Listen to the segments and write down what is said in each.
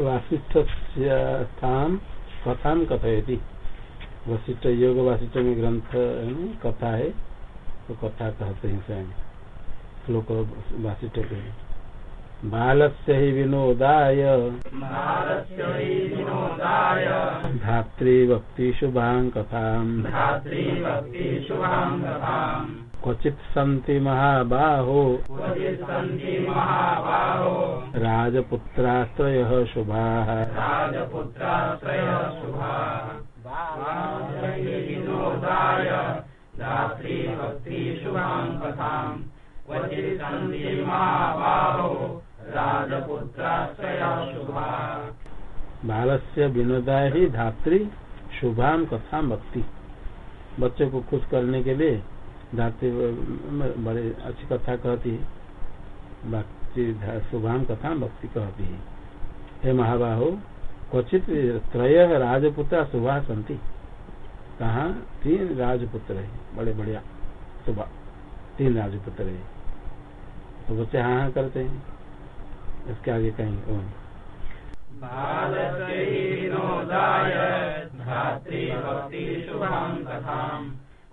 वासिष्ठ कथा कथयति। वशिष्ठ योग वासिष्ठ में ग्रंथ कथा है तो कथा कहते हैं स्वयं। श्लोक वासिष्ठ के बालस्य हि विनोदाय। धातृभक्ति शुभां कथां क्वचित् सन्ति महाबाहो। राजपुत्रास्त्रयः शुभाः। बालस्य विनोदा ही धात्री शुभाम कथा भक्ति। बच्चे को खुश करने के लिए धात्री बड़े अच्छी कथा कहती है। भक्ति शुभाम कथा भक्ति कहती है। हे महाबाहो, क्वचित त्रय राजपुत्र शुभा संति। कहा? तीन राजपुत्र है, बड़े बढ़िया सुबह तीन राजपुत्र है। तो बच्चे हाँ हाँ करते हैं। इसके आगे कहीं कौन ओम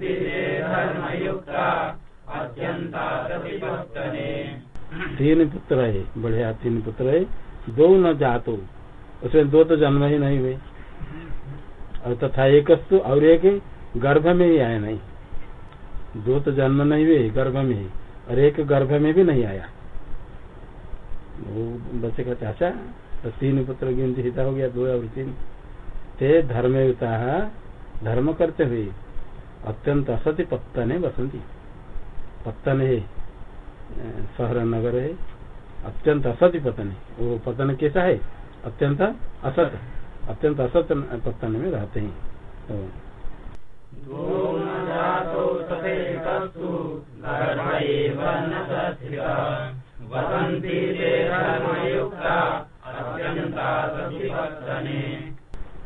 ते धर्मयुक्ता तीन पुत्र है, बढ़िया तीन पुत्र है। दो न जातो, उसमें दो तो जन्म ही नहीं हुए। और तथा एक और एक गर्भ में ही आया नहीं। दो तो जन्म नहीं हुए, गर्भ में ही। और एक गर्भ में भी नहीं आया। वो बच्चे का चाचा तो तीन पुत्र गिनती हिता हो गया, दो और तीन। ते धर्मयुता धर्म करते हुए अत्यंत असत्य पत्तने बसंती पतन है शहर नगर है अत्यंत असत्य पतन है वो पतन कैसा है? अत्यंत असत अत्यंत असत पतन में रहते हैं। तो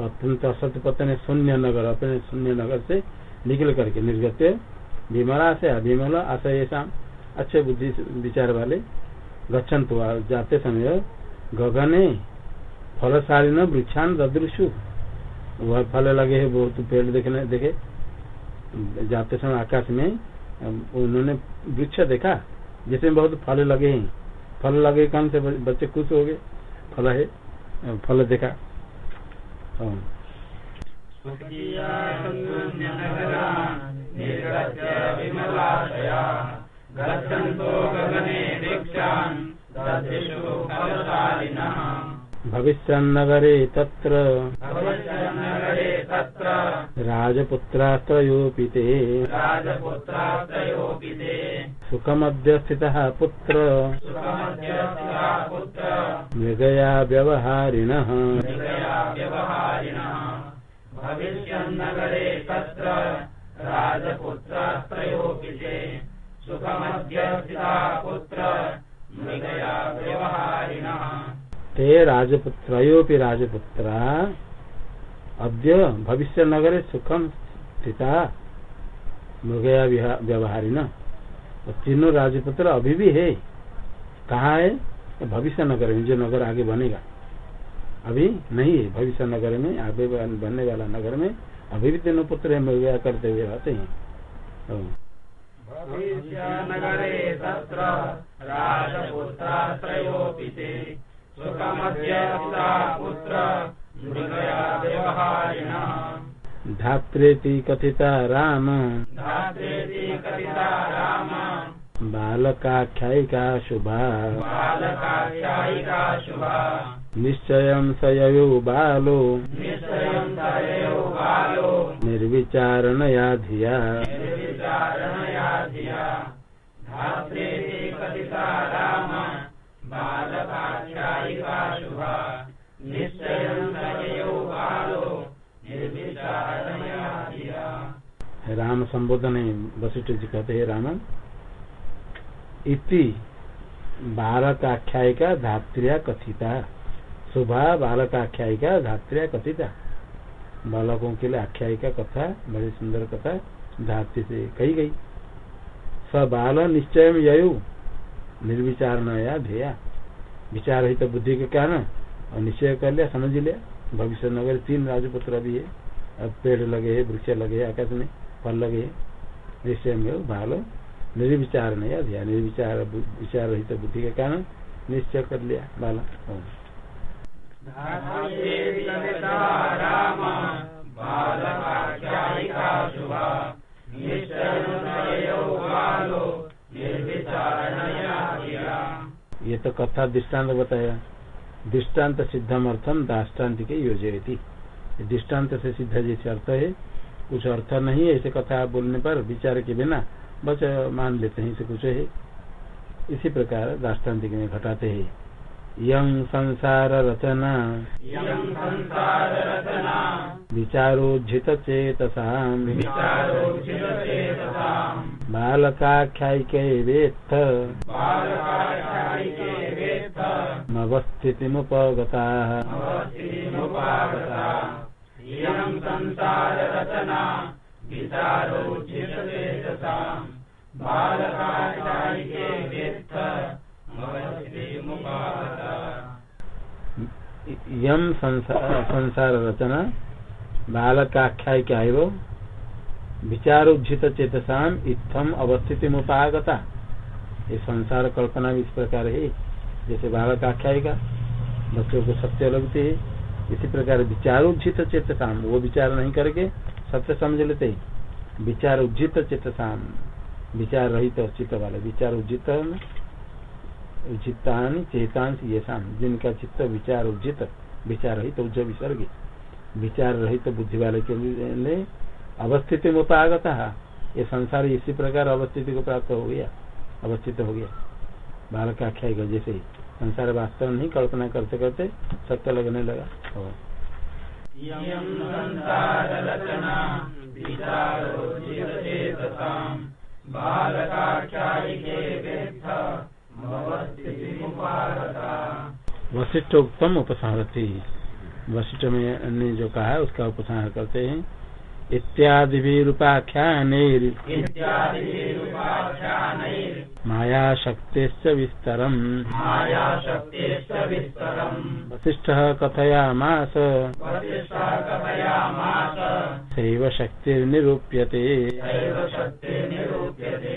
अत्यंत असत पतन शून्य नगर, अपने शून्य नगर से निकल करके निर्गत विमला से विमला आशय अच्छे बुद्धि विचार वाले गच्छन तो जाते समय गगने फलशाली न वृक्षान ददृशु। वह फल लगे है, बहुत पेड़ देखने, देखे। जाते समय आकाश में उन्होंने वृक्ष देखा, जिसमें बहुत फल लगे हैं। फल लगे कौन से? बच्चे खुश हो गए। फल है फल देखा। भविष्यन्नगरे तत्र राजपुत्रास्त्रयोऽपि ते सुखमद्य स्थितः पुत्र मृगया व्यवहारिणः। ते ते राजपुत्रयोपि राजपुत्रा अद्य भविष्य नगरे सुखम स्थिता मृगया व्यवहारिण। तीनों राजपुत्र अभी भी है। कहा है? भविष्य नगर में जो नगर आगे बनेगा। अभी नहीं है भविष्य नगर में आगे बनने वाला नगर में अभी भी तीनों पुत्र मृगया करते हुए रहते हैं। व्यवहारिणः। धात्रेति कथिता राम। धात्रेति कथिता बालकाख्यायिका शुभा बालकाख्यायिका शुभा निश्चय स ययो बालो। निश्चयं बालो। निर्विचारणया धिया। निर्विचारणया धिया। धात्रेति कथिता राम। बालकाख्यायिका शुभा निश्चयं तयो बालो। निर्विचारणया धिया। राम संबोधन वशिष्ठ जी कहते हैं राम इति बालक आख्यायिका धात्रिया कथिता। शुभा बालक आख्यायिका धात्रिया कथिता। बालकों के लिए आख्यायिका कथा, बड़ी सुंदर कथा धात्री से कही गई। स बाल निश्चय में निर्विचार नया ध्येया। विचार ही तो बुद्धि के कारण और निश्चय कर लिया, समझ लिया। भविष्य नगर तीन राजपुत्र भी है। अब पेड़ लगे है, वृक्ष लगे है, आकाश में, फल लगे है। निश्चय में बाल निर्विचार नहीं ध्यान निर्विचार, विचार रहित बुद्धि के कारण निश्चय कर लिया, बाल। ये तो कथा दृष्टांत बताया। दृष्टांत सिद्धम अर्थम दाष्टान्त के योजयती। दृष्टांत से सिद्ध जैसे अर्थ है, कुछ अर्थ नहीं है, ऐसे कथा बोलने पर विचार के बिना बस मान लेते हैं इसे कुछ है। इसी प्रकार दाष्टान्तिक में घटाते हैं। यं संसार रचना। संसार रचना। विचारोज्झित चेतसा बालकाख्यायिके वेत्थ मवस्थितिमुपगता अवस्थितिमुपागता इयं यम संसार रचना बालकाख्यायिका एव विचारोज्झित चेतसाम इत्थम अवस्थिति मुपागता ये संसार कल्पना भी इस प्रकार है। जैसे बालक आख्यायिका बच्चों को सत्य लगती है, इसी प्रकार विचारोज्झित चेतसाम वो विचार नहीं करके सत्य समझ लेते विचार उज्जित चेतसाम विचार रहित चित्त वाले, विचार उज्जित उचितान चेतांश ये शाम जिनका चित्त विचार उज्जित, विचार रहित उज्ज विसर्ग, विचार रहित बुद्धि वाले के लिए अवस्थिति में उपागत ये संसार इसी प्रकार अवस्थिति को प्राप्त हो गया, अवस्थित हो गया। बालक आख्याय का जैसे ही, संसार वास्तव नहीं कल्पना करते करते सत्य लगने लगा। वशिष्ठ उत्तम उपसंहरती। वशिष्ठ में ने जो कहा है उसका उपसंहार करते हैं। इत्यादि भी रूपाख्यान इत्यादिरूपाख्यानैर् माया विस्तरम। मायाशक्तेश्च विस्तरम्। वशिष्ठ कथयामास। वसिष्ठः कथयामास। सैव शक्तिर्निरूप्यते दैव शक्तिर्निरूप्यते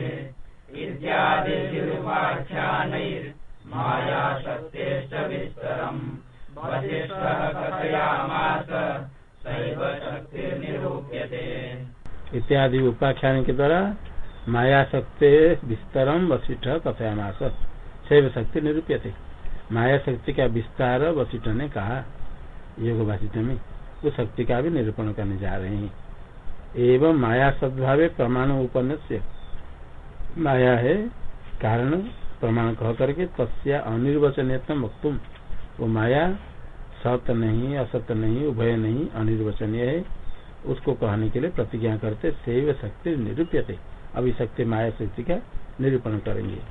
इत्यादिरूपाख्यानैर् विस्तरम्। वसिष्ठः कथयामास। सैव शक्तिर्निरूप्यते इत्यादि उपाख्यान के द्वारा माया शक्ति विस्तरम वशिष्ठ कथयामास शैव शक्ति निरूप्यते। माया शक्ति का विस्तार वशिष्ठ ने कहा, योग भाषित में उस शक्ति का भी निरूपण करने जा रहे हैं। एवं माया सद्भावे प्रमाण उपन्न माया है कारण प्रमाण कह करके तस्या अनिर्वचनीय वक्तुम। वो माया सत्य नहीं असत्य नहीं, उभय नहीं, अनिर्वचनीय है। उसको कहने के लिए प्रतिज्ञा करते, शैव शक्ति निरूप्यते। अभी शक्ति माया शक्ति का निरूपण करेंगे।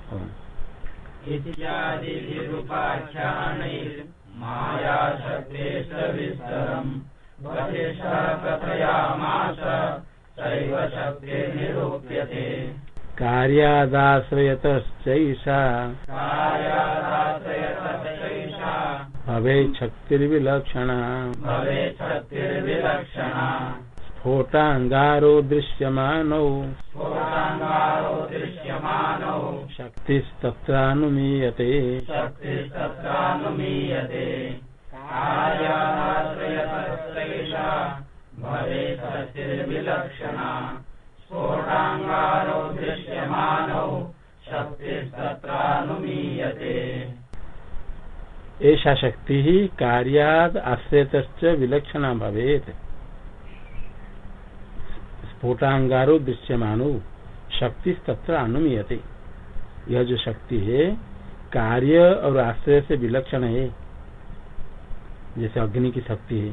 कार्यादाश्रयतश्चैषा। भवे शक्तिर्विलक्षणा स्फोटाङ्गारो दृश्यमानौ। शक्तिस्तत्रानुमीयते। ऐसा शक्ति ही कार्याद आश्रयत विलक्षणा भवेत। स्फोटांगारो दृश्यमानो शक्ति तत्र अनुमीयते। यह जो शक्ति है, कार्य और आश्रय से विलक्षण है। जैसे अग्नि की शक्ति है,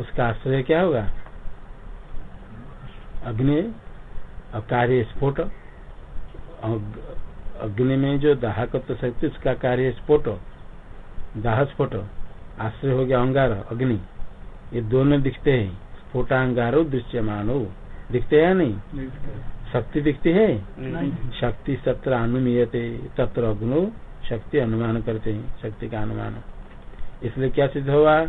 उसका आश्रय क्या होगा? अग्नि और कार्य स्फोट अग्नि में जो दाहकत्व शक्ति, उसका कार्य स्फोट दाह स्फोट आश्रय हो गया अंगार, अग्नि। ये दोनों दिखते हैं, स्फोटांगारो दृश्यमान। हो दिखते हैं नहीं? शक्ति दिखती है? शक्ति सत्र अनुमीयते तत्र अग्नो शक्ति अनुमान करते हैं शक्ति का अनुमान। इसलिए क्या सिद्ध हुआ?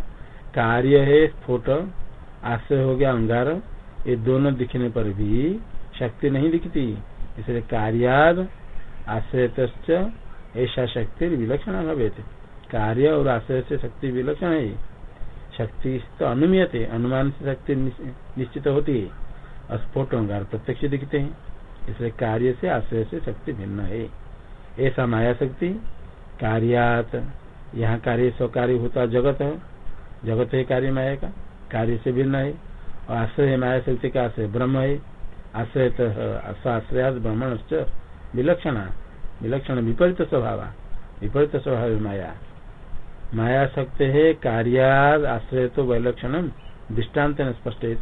कार्य है स्फोट आश्रय हो गया अंगार। ये दोनों दिखने पर भी शक्ति नहीं दिखती। इसलिए कार्याद आश्रय ऐसा शक्ति विलक्षण भवे कार्य और आश्रय से शक्ति विलक्षण है। शक्ति तो अनुमियत अनुमान से शक्ति निश्चित होती है। स्फोट अंगार प्रत्यक्ष दिखते हैं। इसलिए कार्य से आश्रय से शक्ति भिन्न है। ऐसा माया शक्ति, कार्यात, यहाँ कार्य स्वकार्य होता जगत है। जगत है कार्य माया का, कार्य से भिन्न है। और आश्रय माया शक्ति का आश्रय ब्रह्म है। आश्रय आश्रया ब्रह्मण विलक्षण विलक्षण विपरीत स्वभाव विपरीत स्वभाव माया। माया शक्ति है कार्याद आश्रय तो विलक्षण दृष्टांत स्पष्ट है।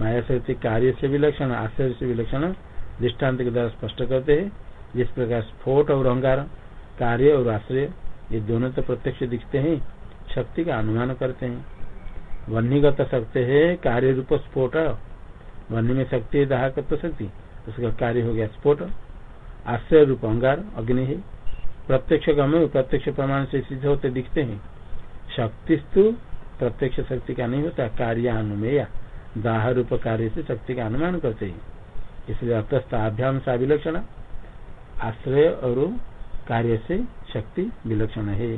माया शक्ति कार्य से विलक्षण, आश्चर्य से विलक्षण दृष्टांत के द्वारा स्पष्ट करते हैं। जिस प्रकार स्फोट और अहंगार कार्य और आश्रय ये दोनों तो प्रत्यक्ष दिखते हैं, शक्ति का अनुमान करते हैं। वन्यगत शक्ति है कार्य रूप स्फोट। वन्य में शक्ति है दाहकत्व शक्ति, उसका कार्य हो गया स्फोट। आश्रय रूप अंगार अग्नि है। प्रत्यक्ष गमे प्रत्यक्ष प्रमाण से सिद्ध होते दिखते हैं। शक्तिस्तु प्रत्यक्ष शक्ति का नहीं होता कार्य अनुमेया दाह रूप कार्य से शक्ति का अनुमान करते हैं। इसलिए अतस्ताभ्याम सा विलक्षण, आश्रय और कार्य से शक्ति विलक्षण है।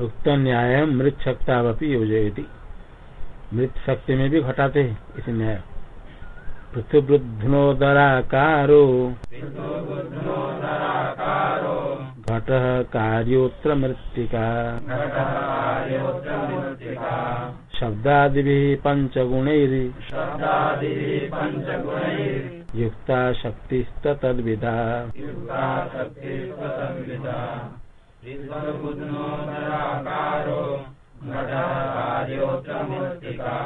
उक्त न्याय मृत शक्ता योजयती। मृत शक्ति में भी घटाते हैं, इस न्याय पृथुवृद्धनोदराकारो। घट कार्योत्र मृत्तिका शब्दादि पंचगुणैर् युक्ता शक्तिस्तद्विधा कार्योत्र मृत्तिका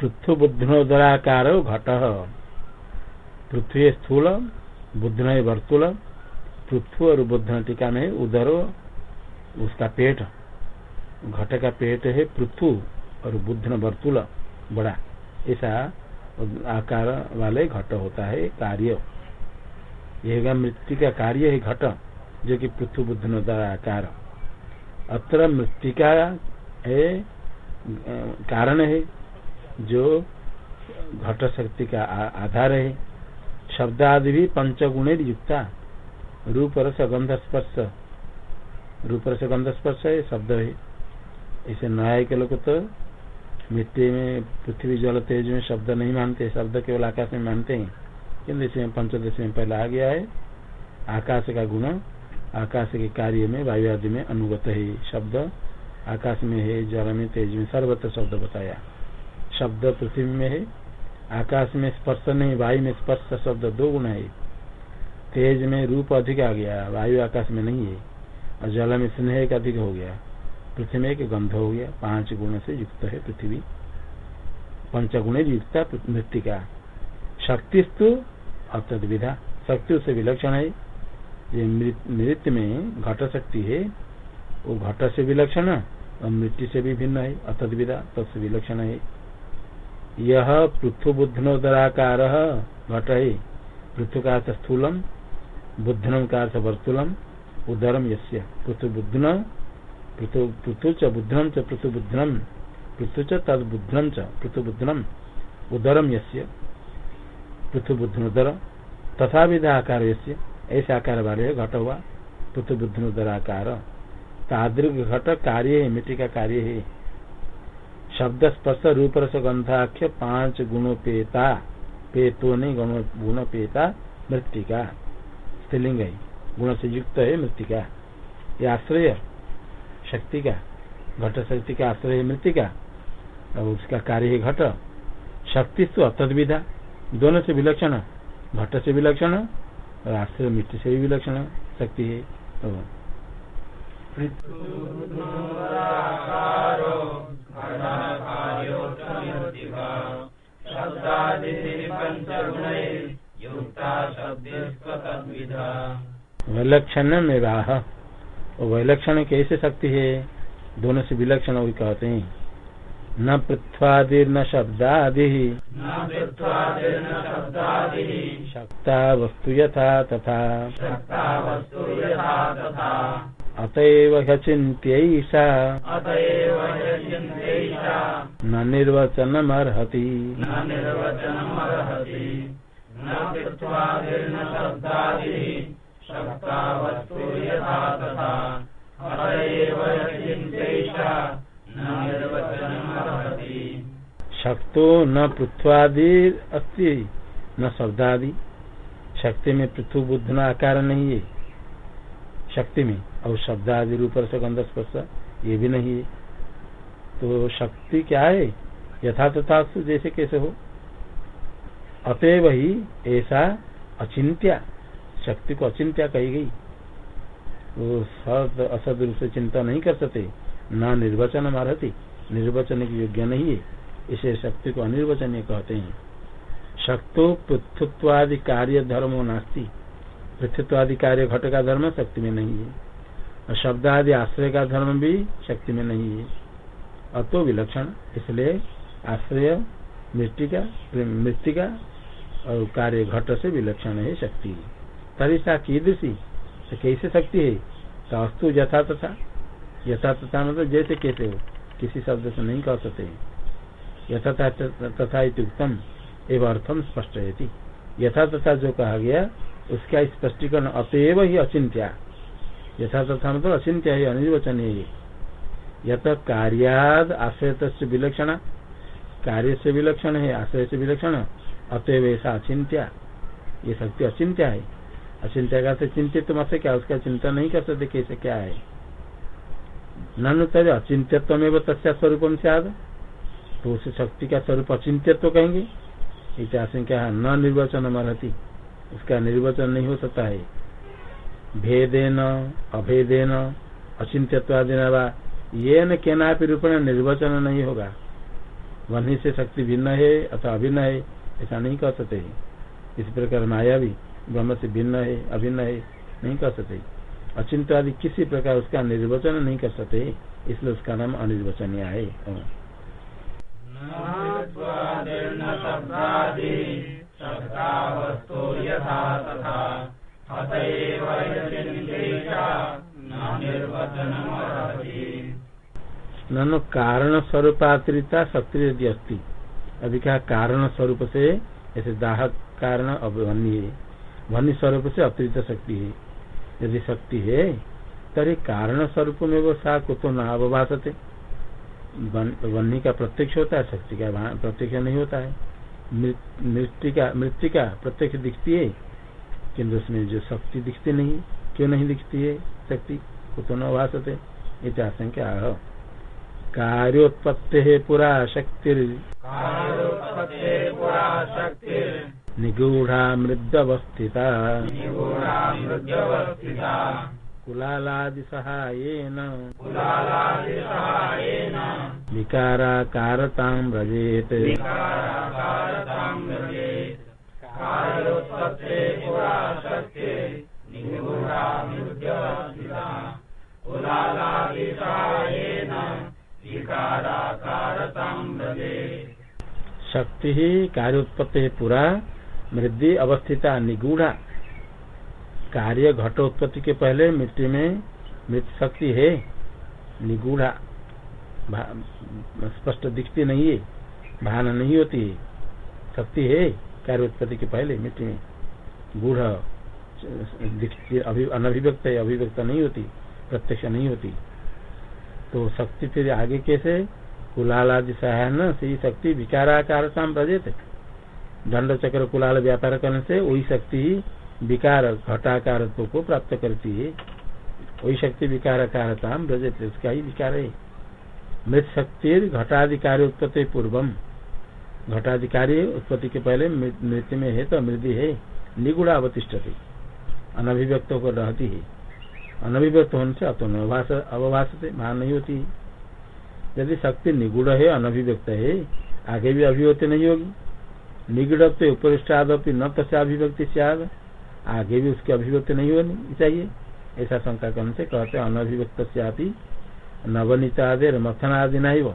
पृथ्वी बुद्धनोदराकार घट। पृथ्वी स्थूल, बुद्धन वर्तुल पृथ्वी और बुद्धन टीका में उदर, उसका पेट। घट का पेट है पृथ्वी और बुद्धन वर्तुल, बड़ा। ऐसा आकार वाले घट होता है कार्य। यह मृत्यु का कार्य है घट। जो कि पृथ्वी बुद्ध आकार। अत्र मृतिका है, कारण है, जो घट शक्ति का आधार है। शब्द आदि भी पंचगुण युक्ता। रूप रस स्पर्श। रूप रस गंध स्पर्श है, शब्द है। इसे न्याय के लोग तो मिट्टी में, पृथ्वी जल तेज में शब्द नहीं मानते, शब्द केवल आकाश में मानते हैं। किन्तु इसमें पंचदश में पहले आ गया है। आकाश का गुण आकाश के कार्य में वायु आदि में अनुगत है, शब्द। आकाश में है जल में तेज में, सर्वत्र शब्द बताया। शब्द पृथ्वी में है आकाश में स्पर्श नहीं वायु में स्पर्श शब्द दो गुण है। तेज में रूप अधिक आ गया, वायु आकाश में नहीं है, और जल में स्नेह एक अधिक हो गया। पृथ्वी में एक गंध हो गया, पाँच गुण से युक्त है पृथ्वी। पंचगुण युक्त मृतिका। शक्तिस्तु अत्यत विधा, शक्ति से विलक्षण है ये नृत्य में घट शक्ति है। वो घट से विलक्षण और मृत्यु से भी भिन्न है। अतद विदा तत्व विलक्षण है। यह पृथु बुद्धनोदराकार घट है। पृथु का अर्थ स्थूलम बुद्धनम का अर्थ वर्तुलम, उदरम यस्य। पृथु बुद्धन पृथु च बुद्धनम च पृथु बुद्धनम पृथु च तद बुद्धनम च पृथु बुद्धनम उदरम यस्य। पृथु बुद्धनोदर तथा विधा आकार यस्य। ऐसे आकार वाले घट हुआ पृथु बुद्धनोदर आकार। तादृग घट कार्य है मिट्टी का कार्य है। शब्द स्पर्श, रूप रस गंधाख्य पाँच गुणोपेता पेतो। नहीं, गुण गुण पेता मृतिका स्त्रीलिंग है, गुण से युक्त है मृतिका ये आश्रय, शक्ति का। घट शक्ति का आश्रय है मृतिका और उसका कार्य है घट। शक्ति तो अतद्विधा। दोनों से विलक्षण। घट से विलक्षण और आश्रय मिट्टी से भी विलक्षण शक्ति है। विलक्षण में राह विलक्षण कैसे शक्ति है दोनों से विलक्षण वही कहते हैं। न पृथ्वादिर्न शब्दादि। शक्ता वस्तु यथा तथा। अतएव ह्यचिन्त्यैषा न निर्वचनमर्हति। शक्तो न पृथ्वादि अस्ति, न शब्दादि। शक्ति में पृथ्वी बुद्ध न आकार नहीं है। शक्ति में, और शब्द आदि रूप से गंध स्पर्श, ये भी नहीं है। तो शक्ति क्या है? यथा तथा तो जैसे कैसे हो? अतएव ही ऐसा अचिंत्या, शक्ति को अचिंत्या कही गई। वो सद, असद रूप से चिंता नहीं कर सकते, न निर्वचन मारती निर्वचन की योग्य नहीं है। इसे शक्ति को अनिर्वचनीय कहते हैं। शक्तो पृथ्वत्वादि कार्य धर्मो नास्ती। पृथ्वत्वादि कार्य घट का धर्म शक्ति में नहीं है। और शब्द आदि आश्रय का धर्म भी शक्ति में नहीं है। अतो विलक्षण, इसलिए आश्रय मृत्यु का मृत्यु का और कार्य घट से विलक्षण है शक्ति। तरीसा कीदृशी तो कैसे शक्ति है? तो अस्तु यथा तथा। यथा तथा मतलब जैसे कैसे हो। किसी शब्द से नहीं कह सकते। यथा तथा एवं अर्थम स्पष्ट यथा तथा जो कहा गया, उसका स्पष्टीकरण अतएव ही अचिंत्या यथा तथा मतलब अचिंत्य है, अनिर्वचनीय यथ कार्याद आश्रय विलक्षण। कार्य से विलक्षण है आश्रय से विलक्षण। अतएव ऐसा अचिंत्या ये शक्ति अचिंत्या है। अचिंत्या का चिंतित मत क्या उसका चिंता नहीं कर सकते, कैसे क्या है? ननु तद अचिंत्यत्व तस्या स्वरूपम से आद तो उस शक्ति का स्वरूप अचिंत्यत्व कहेंगे। इतिहास क्या न निर्वचन मरती उसका निर्वचन नहीं हो सकता है। भेदेन, अभेदेन, अचिंत्यत्वादिना ये न केना रूपेण निर्वचन नहीं होगा। वन्य से शक्ति भिन्न है अथवा अभिन्न है, ऐसा नहीं कह सकते। इस प्रकार माया भी ब्रह्म से भिन्न है, अभिन्न है, नहीं कर सकते। अचिंत आदि किसी प्रकार उसका निर्वचन नहीं कर सकते, इसलिए उसका नाम अनिर्वचनीय है। ननु कारण स्वरूपात्रिता अस्ति। अभी क्या कारण स्वरूप से, ऐसे दाह कारण अभिवन्य है। वन्य स्वरूप से अतिरिक्त शक्ति है। यदि शक्ति है, तरी कारण स्वरूप में वो सा को तो न अवभाषते वन्य का प्रत्यक्ष होता है, शक्ति का प्रत्यक्ष नहीं होता है। मृत्यु का प्रत्यक्ष दिखती है? किन्तु उसमें जो शक्ति दिखती नहीं क्यों नहीं दिखती है शक्ति? को तो न भाषते आशंका कार्योत्पत्ति है पुरा शक्ति निगूढ़ा मृद मृदवस्थिता कुलालादि सहायेन विकाराकारतां व्रजेत शक्ति ही कार्य उत्पत्ति है मृद्धि अवस्थिता निगूढ़ा। कार्य घट उत्पत्ति के पहले मिट्टी में मृत शक्ति है। निगूढ़ा स्पष्ट दिखती नहीं है, भान नहीं होती है। शक्ति है कार्य उत्पत्ति के पहले मिट्टी में। गूढ़ अनभिव्यक्त है, अभिव्यक्त नहीं होती, प्रत्यक्ष नहीं होती। तो शक्ति फिर आगे कैसे? कुलाल आदि सहायन से शक्ति विकाराकार दंड चक्र कुलाल व्यापार करने से वही शक्ति विकार घटाकार को प्राप्त करती है। वही शक्ति विकाराकारता ब्रजते उसका ही विकार है। मृत शक्ति घटाधिकारी उत्पत्ति पूर्वम। घटाधिकारी उत्पत्ति के पहले मृत्यु में है तो मृदि है। निगुड़ा अवतिष्ठ अनभिव्यक्त होकर रहती है। अनभिव्यक्त होने से अतोभाष अवभाष से मान नहीं होती यदि शक्ति निगुड़ है, अनभिव्यक्त है, आगे भी अभिव्यक्ति नहीं होगी। निगुड़त्व उपरिष्टादपि न तस्या अभिव्यक्ति से आगे भी उसकी अभिव्यक्ति नहीं होनी चाहिए। ऐसा शंका करने से कहते अनभिव्यक्त से नवनीतादेर मथनादि नहीं वो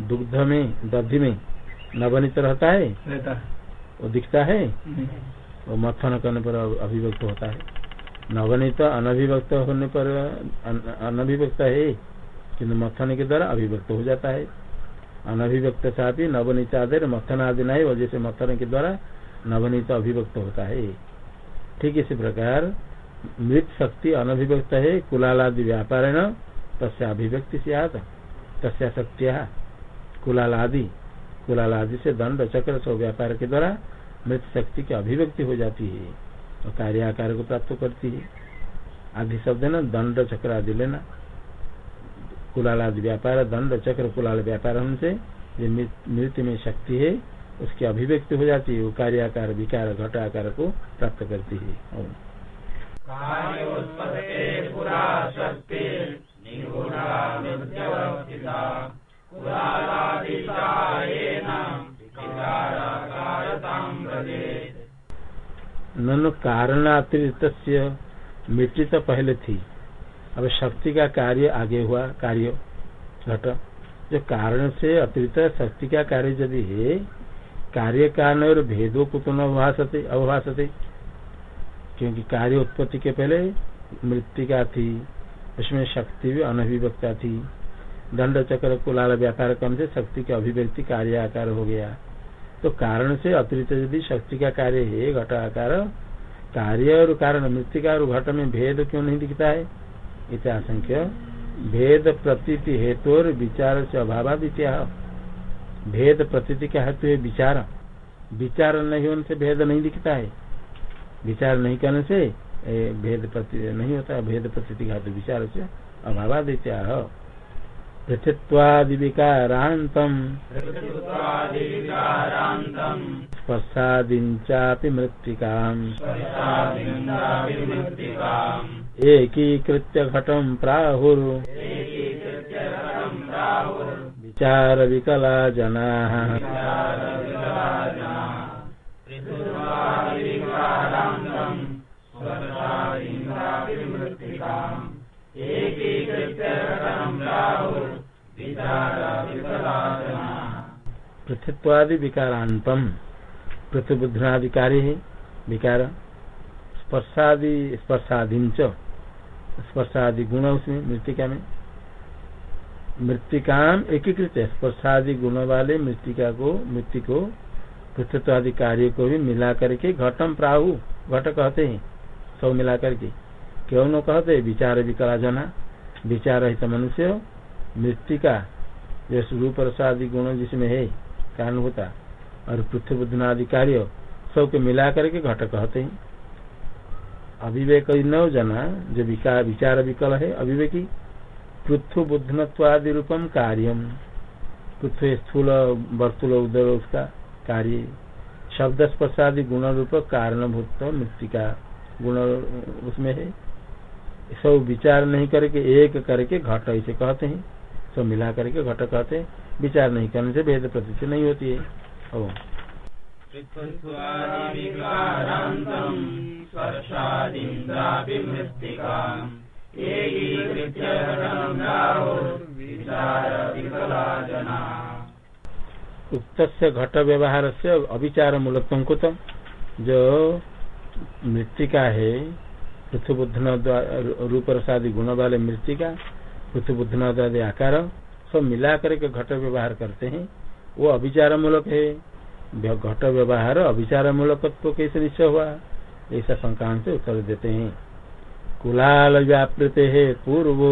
दुग्ध में दधि में नवनीत रहता है? वो दिखता है? वो मथन करने पर अभिव्यक्त होता है। नवनीत अनभिव्यक्त होने पर अनभिव्यक्त है किन्तु मथन के द्वारा अभिव्यक्त हो जाता है। अनभिव्यक्त साथ ही नवनीत आदि मथन आदि नहीं वजह जैसे मथन के द्वारा नवनीत अभिव्यक्त होता है। ठीक इसी प्रकार, मृत शक्ति अनभिव्यक्त है, कुलालादि व्यापार तस्या अभिव्यक्ति से आता तस्या शक्तिया, कुलालादि कुलालादि से दंड चक्र सौ व्यापार के द्वारा मृत शक्ति की अभिव्यक्ति हो जाती है, और कार्याकार को प्राप्त करती है। आदि शब्द है ना, दंड चक्र आदि लेना। कुलाल आदि व्यापार, दंड चक्र, कुलाल व्यापार से जो मृत्यु में शक्ति है उसकी अभिव्यक्ति हो जाती है वो कार्याकार विकार घटाकार को प्राप्त करती है। ननु कारणातिरिक्त मिट्टी तो पहले थी। अब शक्ति का कार्य आगे हुआ कार्य घट। जो कारण से अतिरिक्त शक्ति का कार्य यदि है कार्य कारण और भेदो कुतन अवभाषते अवभाषते क्योंकि कार्य उत्पत्ति के पहले मृतिका थी, उसमें शक्ति भी अनभिव्यक्ता थी। दंड चक्र, कुलाल, व्यापार क्रम से शक्ति की अभिव्यक्ति कार्य आकार हो गया। तो कारण से अतिरिक्त यदि शक्ति का कार्य है, घट आकार, कार्य और कारण, मृतिका और घट में भेद क्यों नहीं दिखता है? इत्याशंख्य भेद प्रतीति हेतु और विचार से अभाव भेद प्रतीति का हेतु है विचार। विचार नहीं होने से भेद नहीं दिखता है। विचार नहीं करने से भेद प्रती नहीं होता भेद प्रतीति का हेतु विचार से अभावादित्या पृथित्वादिविकारान्तम् स्पर्शादिञ्चापि मृत्तिकाम्। एकीकृत्य घटम् प्राहुर् विचारविकला जनाः पृथ्वादि विकारांतम पृथ्वीबुद्धनाधिकारी है विकार। स्पर्शादि स्पर्शादीन स्पर्शादि गुण उसमें मृतिका में मृतिकाम एकीकृत है। स्पर्शादि गुण वाले मृतिका को मृत्यु को पृथ्वादि कार्य को भी मिला करके घटम प्राहु, घट कहते हैं, सब मिला करके। क्यों न कहते? विचार विकला जना विचार रहित मनुष्य मृतिका जो रूप रसादि गुण जिसमें है कारण होता और पृथ्वी बुद्धनादि कार्य, सबके मिला करके घट कहते हैं। अविवेक न जना, जो विचार विकल है, अविवेकी। पृथ्वी बुद्धनत्वादि रूपम कार्यम पृथ्वी स्थूल वर्तुल उदर, उसका कार्य। शब्द स्पर्शादि गुण रूप कारणभूत मृतिका गुण, उसमें है। सब विचार नहीं करके, एक करके घट ऐसे कहते हैं। सब मिला करके घट कहते हैं। विचार नहीं करने से भेद प्रतीति नहीं होती है। ओ। उक्त घट व्यवहार से अभिचार मूलत्व को तो जो मृतिका है पृथ्वी बुद्धन रूप रसादि गुण वाले मृतिका पृथ्वी बुद्धन आदि आकार, सब मिला करके घट व्यवहार करते हैं। वो अभिचार मूलक है। घट व्यवहार अभिचार मूलकत्व कैसे निश्चय हुआ? ऐसा संक्रांत उत्तर देते हैं। कुलाल व्यापृत है पूर्व।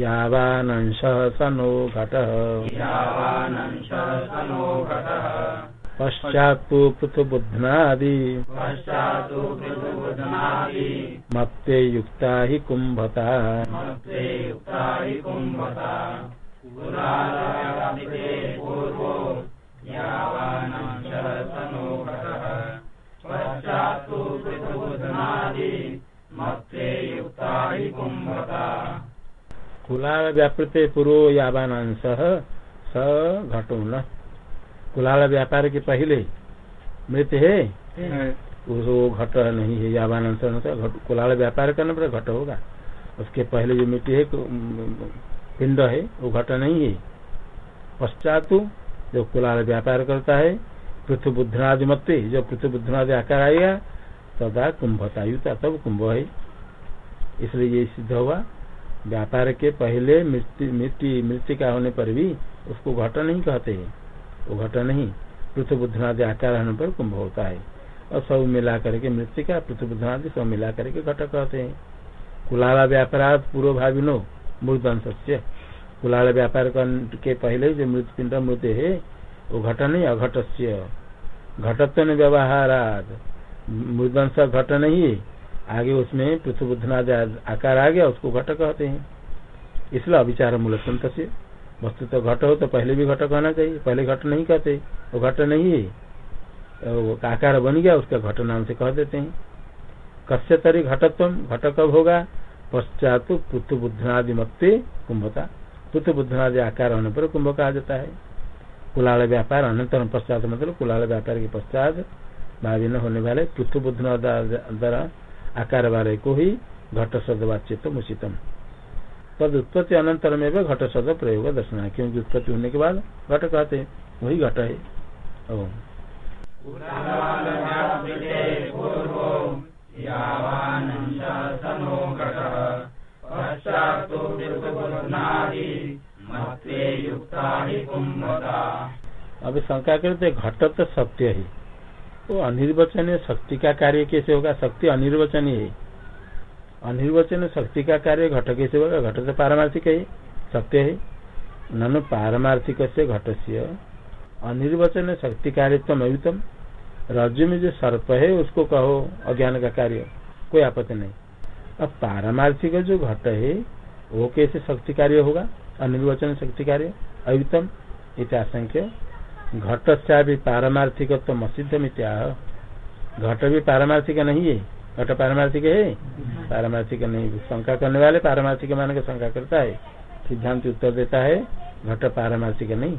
यावानंश सनो घट। पश्चात पृथुबुध्नादि मत्ते युक्ता ही कुंभता व्यापृत पूर्व यावान अंश स घटो न। कुलाल व्यापार के पहले मृत है। वो घट नहीं है यावान अंश कुलाल व्यापार करने पर घट होगा। उसके पहले जो मिट्टी है पिंड है वो घट नहीं है। पश्चात जो कुलाल व्यापार करता है पृथ्वी बुद्धनादि मत जो पृथ्वी बुद्धनादि आकार आएगा तदा कुंभतायुता तब कुंभ है। इसलिए ये सिद्ध हुआ। व्यापार के पहले मिट्टी मिट्टी का होने पर भी उसको घट नहीं कहते हैं। वो घट नहीं पृथ्वी बुद्धनादि आकार होने पर कुंभ होता है। और सब मिला करके मृत्यु का पृथ्वी बुद्धनादि सब मिला करके घट कहते हैं। कुलाला व्यापार पूर्व भावी नो मूर्धन सत्य कुलाल व्यापार के पहले जो मृत पिंड मृत है, वो घट नहीं अघट घटत्व व्यवहार मृदंश घट नहीं है आगे उसमें पृथ्वी बुद्धनादि आकार आ गया, उसको घट कहते हैं। इसलिए अभिचार मूल से वस्तु तो घट हो तो पहले भी घट कहना चाहिए, पहले घट नहीं कहते, वो घट नहीं है। वो आकार बन गया, उसका घट नाम से कह देते हैं। कश्य तरी घटत्व, घट कब होगा? पश्चात पृथ्वी बुद्धनादि मत्ते कुंभता पृथ्वी बुद्धनादि आकार होने पर कुंभ कहा जाता है। कुलाल व्यापार, अनंतर पश्चात मतलब कुलाल व्यापार के पश्चात भावी होने वाले पृथ्वी बुद्धनाद द्वारा आकार वाले को ही घट शब्द वाचित मुचितम। तद उत्पत्ति अनंतर में भी घट शब्द प्रयोग दर्शन है क्योंकि उत्पत्ति होने के बाद घट कहते वही घट है। अभी शंका करते घट तो सत्य ही। वो अनिर्वचनीय शक्ति का कार्य कैसे होगा? शक्ति अनिर्वचनीय है। अनिर्वचन शक्ति का कार्य घट कैसे होगा? घट तो पारमार्थिक है, सत्य है। ननु पारमार्थिक से घट से अनिर्वचन शक्ति कार्यत्म अयुतम राज्य में जो सर्प है, उसको कहो अज्ञान का कार्य। कोई आपत्ति नहीं। अब पारमार्थिक जो घट है, वो कैसे शक्ति कार्य होगा? अनिर्वचन शक्ति कार्य। अयुतम इत्याशंक्य घट भी पारमार्थिक तो मसिद्ध मित्या घट भी पारमार्थिक नहीं है। घट पारमार्थिक है? पारमार्थिक नहीं। शंका करने वाले पारमार्थिक मान के शंका करता है। सिद्धांत उत्तर देता है, घट पारमार्थिक नहीं।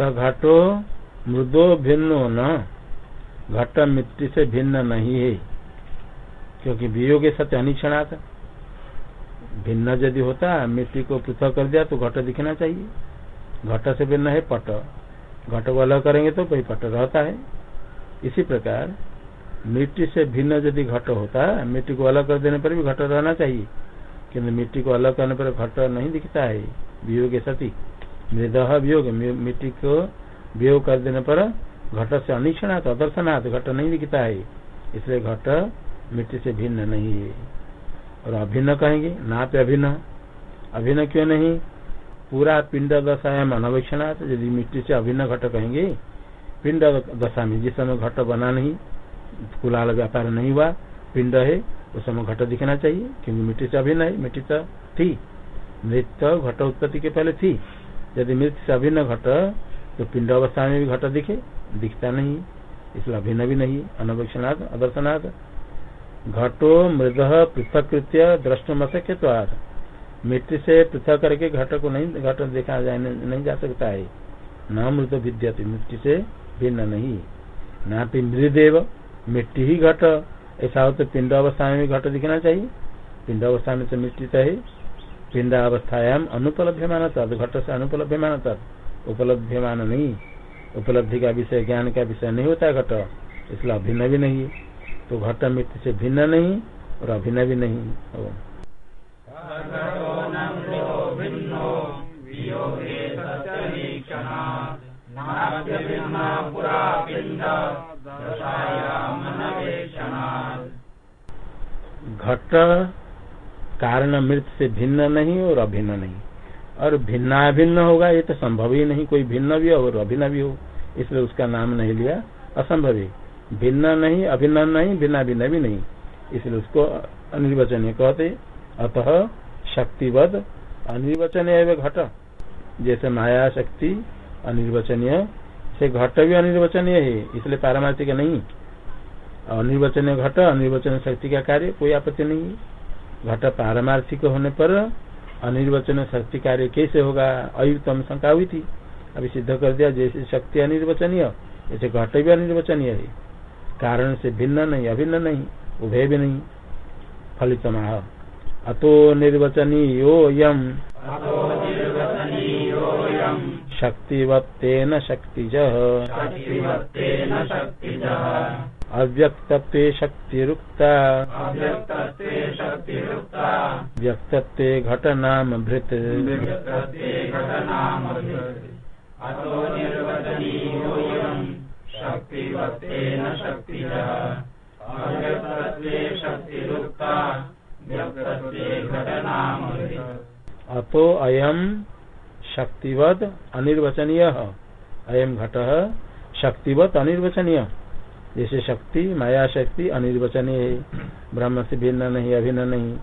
मनवेक्षणात् सघटो मृदो भिन्नो न। घट मिट्टी से भिन्न नहीं है, क्योंकि वियोग सत्य अनिक्षणात। भिन्न यदि होता, मिट्टी को पृथक कर दिया तो घट दिखना चाहिए। घट से भिन्न है पट। घट को अलग करेंगे तो कोई पट रहता है। इसी प्रकार, मिट्टी से भिन्न यदि घट होता, मिट्टी को अलग कर देने पर भी घट रहना चाहिए। किन्तु मिट्टी को अलग करने पर घट नहीं दिखता है। वियोग सती। मृद वियोग मिट्टी को वियोग कर देने पर घट से अनिक्षणात् अदर्शनाथ घट नहीं दिखता है इसलिए घट मिट्टी से भिन्न नहीं है। और अभिन्न कहेंगे ना पे अभिन्न। अभिन्न क्यों नहीं? पूरा पिंड दशायाम अनवेक्षणात्, यदि मिट्टी से अभिन्न घट कहेंगे पिंड दशा में जिस समय घट बना नहीं, कुलाल व्यापार नहीं हुआ, पिंड है, उस समय घट दिखना चाहिए, क्योंकि मिट्टी से अभिन्न है मिट्टी तो थी। मृत घट उत्पत्ति के पहले थी। यदि मृत से अभिन्न घट तो पिंड अवस्था में भी घट दिखे, दिखता नहीं। इसलिए अभिन्न भी नहीं अनवेक्षणार्थ अदर्शनाथ घटो मृद पृथक कृत्य द्रष्टुम अशक्य मिट्टी से पृथक करके घट को नहीं, घट देखा जाए, नहीं जा सकता है। न मृत विद्यते मिट्टी से भिन्न नहीं। ना भी मृदेव, मिट्टी ही घट। ऐसा हो तो पिंड अवस्था में भी घट दिखना चाहिए। पिंड अवस्था में तो मिट्टी तो है। पिंड अवस्थायाम अनुपलभ्यमान तद घट से अनुपलभ्यमान तद उपलब्ध्यमान नहीं उपलब्धि का विषय, ज्ञान का विषय नहीं होता घट, इसलिए अभिन्न भी नहीं। तो घट मिट्टी से भिन्न नहीं और अभिन्न भी नहीं। घट कारण मृत से भिन्न नहीं और अभिन्न नहीं। और भिन्ना भिन्न होगा, ये तो संभव ही नहीं, कोई भिन्न भी हो और अभिन्न भी हो, इसलिए उसका नाम नहीं लिया, असंभव है। भिन्न नहीं, अभिन्न नहीं भिन्ना भिन्न भी नहीं, इसलिए उसको अनिर्वचनीय कहते अतः शक्तिवद अनिर्वचनीय घट। जैसे माया शक्ति अनिर्वचनीय, से घट भी अनिर्वचनीय है, इसलिए पारमार्थिक नहीं। अनिर्वचनीय घट अनिर्वचन शक्ति का कार्य, कोई आपत्ति नहीं घट पारमार्थिक होने पर अनिर्वचन शक्ति कार्य कैसे होगा? अयुक्तम शंका हुई थी। अभी सिद्ध कर दिया जैसे शक्ति अनिर्वचनीय ऐसे घट भी अनिर्वचनीय है। कारण से भिन्न नहीं अभिन्न नहीं उभय भी नहीं। फलित अतो निर्वचनीयो यम। शक्तिवत्तेन शक्तिज। अव्यक्तत्वे शक्तिरुक्ता। व्यक्तत्वे घटनाम भृत अतो अयम शक्तिवद अनिर्वचनीय। अयम घट शक्तिवत अनिर्वचनीय। जैसे शक्ति, माया शक्ति, अनिर्वचनीय है। ब्रह्म से भिन्न नहीं, अभिन्न नहीं।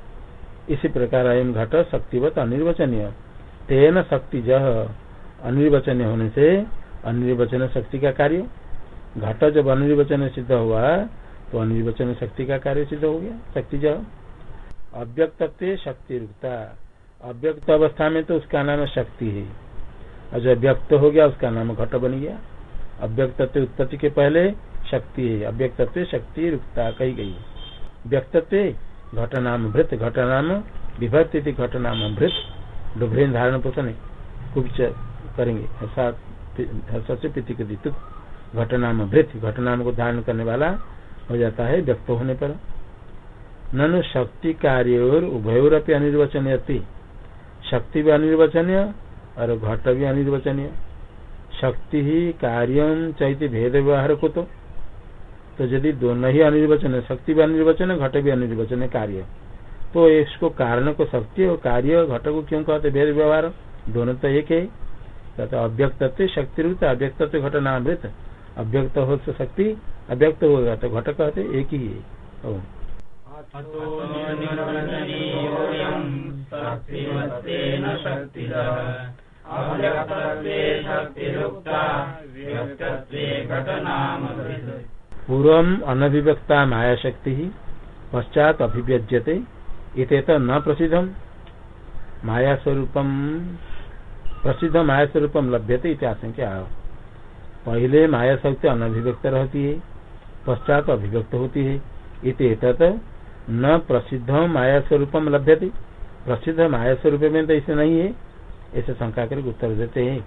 इसी प्रकार अयम घट शक्तिवत अनिर्वचनीय। तेन शक्ति जह अनिर्वचनीय होने से अनिर्वचन शक्ति का कार्य। घट जब अनिर्वचन सिद्ध हुआ तो अनिर्वचन शक्ति का कार्य सिद्ध हो गया शक्ति जह अव्यक्त शक्ति रुकता अव्यक्त अवस्था में तो उसका नाम शक्ति है। और जो व्यक्त हो गया, उसका नाम घट बन गया। अव्यक्त उत्पत्ति के पहले शक्ति है अव्यक्त शक्ति रुकता कही गई व्यक्तत्व घटनाम भृत घटनाम विभक्ति घटनाम भृत डुभ्रेन धारण पोषण कुछ करेंगे। से प्रतीक घटनाम भृत घटनाम को धारण करने वाला हो जाता है, व्यक्त होने पर। ननु शक्ति कार्य और उभयोरपी अनिर्वचन शक्ति भी अनिर्वचनीय और घट भी अनिर्वचनीय। शक्ति ही कार्यम चैत्य भेद व्यवहार को तो तो यदि दोनों ही अनिर्वचन है, शक्ति भी अनिर्वचन है, घट भी अनिर्वचन है, कार्य। तो इसको कारण को शक्ति और कार्य घट को क्यों कहते भेद व्यवहार दोनों तो एक है। कहते अव्यक्त शक्ति रूप अव्यक्त घट नामृत अव्यक्त हो तो शक्ति, अव्यक्त होगा तो घट कहते एक ही है। पूर्व अनभिव्यक्ता माया शक्ति ही पश्चात अभिव्यज्यते, इत न प्रसिद्धम। माया स्वरूपम प्रसिद्ध माया स्वरूपम लभ्यते इत आशंका। पहले माया शक्ति अनभिव्यक्त रहती है, पश्चात अभिव्यक्त होती है, इत न प्रसिद्ध माया स्वरूपम लभ्यते। प्रसिद्ध माया स्वरूप में तो ऐसे नहीं है ऐसे शंका करके उत्तर देते हैं।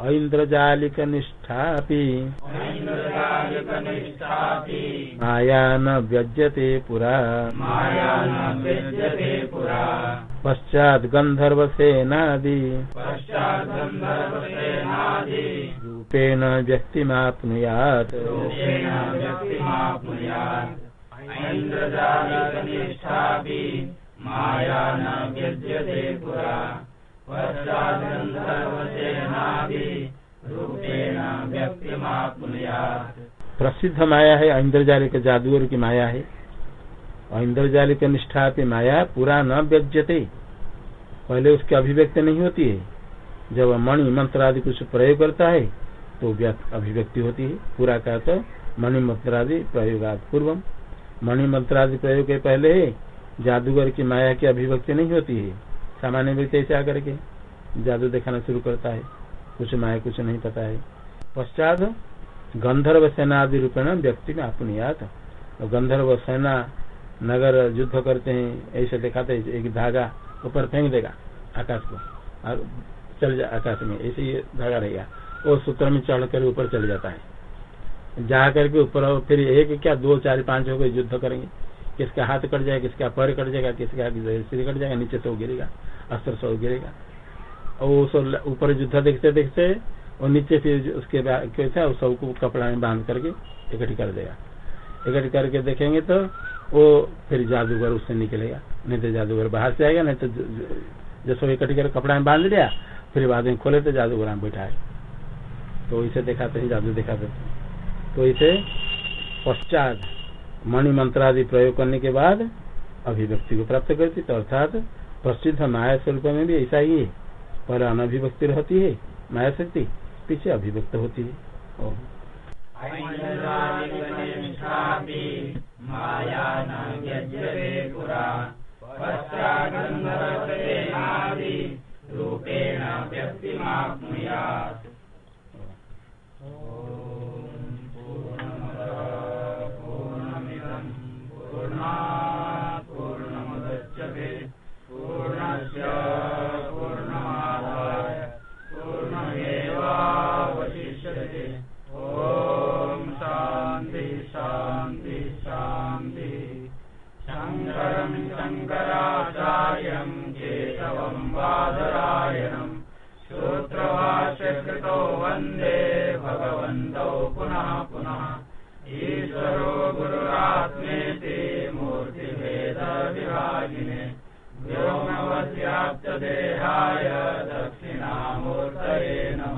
ऐन्द्रजालिक निष्ठा माया न व्यज्यते पुरा। पश्चात गंधर्व सेनादि रूपेण व्यक्तिमाप्नुयात्। माया न व्यज्यते पुरा। प्रसिद्ध माया है इंद्रजाली के जादूर की माया है। और इंद्रजाली के निष्ठा पे माया पूरा न व्यज्यते। पहले उसकी अभिव्यक्ति नहीं होती है। जब मणि मंत्र आदि कुछ प्रयोग करता है तो अभिव्यक्ति होती है। पूरा का तो मणि मंत्र आदि प्रयोग पूर्वम। मणि मंत्र आदि प्रयोग के पहले जादूगर की माया की अभिव्यक्ति नहीं होती है। सामान्य व्यक्ति ऐसे आकर के जादू दिखाना शुरू करता है। कुछ माया, कुछ नहीं पता है। पश्चात गंधर्व सेना आदि रूपेण व्यक्ति में अपनी याद गंधर्व सेना नगर युद्ध करते हैं, ऐसे दिखाते है, एक धागा ऊपर फेंक देगा आकाश को, और चल जा आकाश में, ऐसे ही धागा रहेगा। वो सूत्र में चढ़ कर ऊपर चले जाता है। जा करके ऊपर फिर एक क्या, दो, चार, पाँच हो गए युद्ध करेंगे। किसका हाथ कट जाएगा, किसका पैर कट जाएगा, किसका सिर कट जाएगा, नीचे से गिरेगा, अस्त्र सब गिरेगा। और वो सब ऊपर युद्ध देखते देखते और नीचे फिर उसके क्या सबको कपड़ा में बाँध करके इकट्ठी कर देगा। इकट्ठी करके देखेंगे तो वो फिर जादूगर उससे निकलेगा। नहीं तो जादूगर बाहर से आएगा, नहीं तो जो सब इकट्ठी कर कपड़ा में बाँध लिया, फिर बाद में खोले तो जादूगर में बैठा है। तो इसे दिखाते हैं, जादू दिखाते तो इसे पश्चात मणि मंत्र आदि प्रयोग करने के बाद अभिव्यक्ति को प्राप्त करती तो अर्थात प्रसिद्ध माया स्वरूप में भी ऐसा ही है। पर अनभिव्यक्ति रहती है माया शक्ति पीछे अभिव्यक्त होती है। रूपेण देहाय दक्षिणामूर्तये नमः।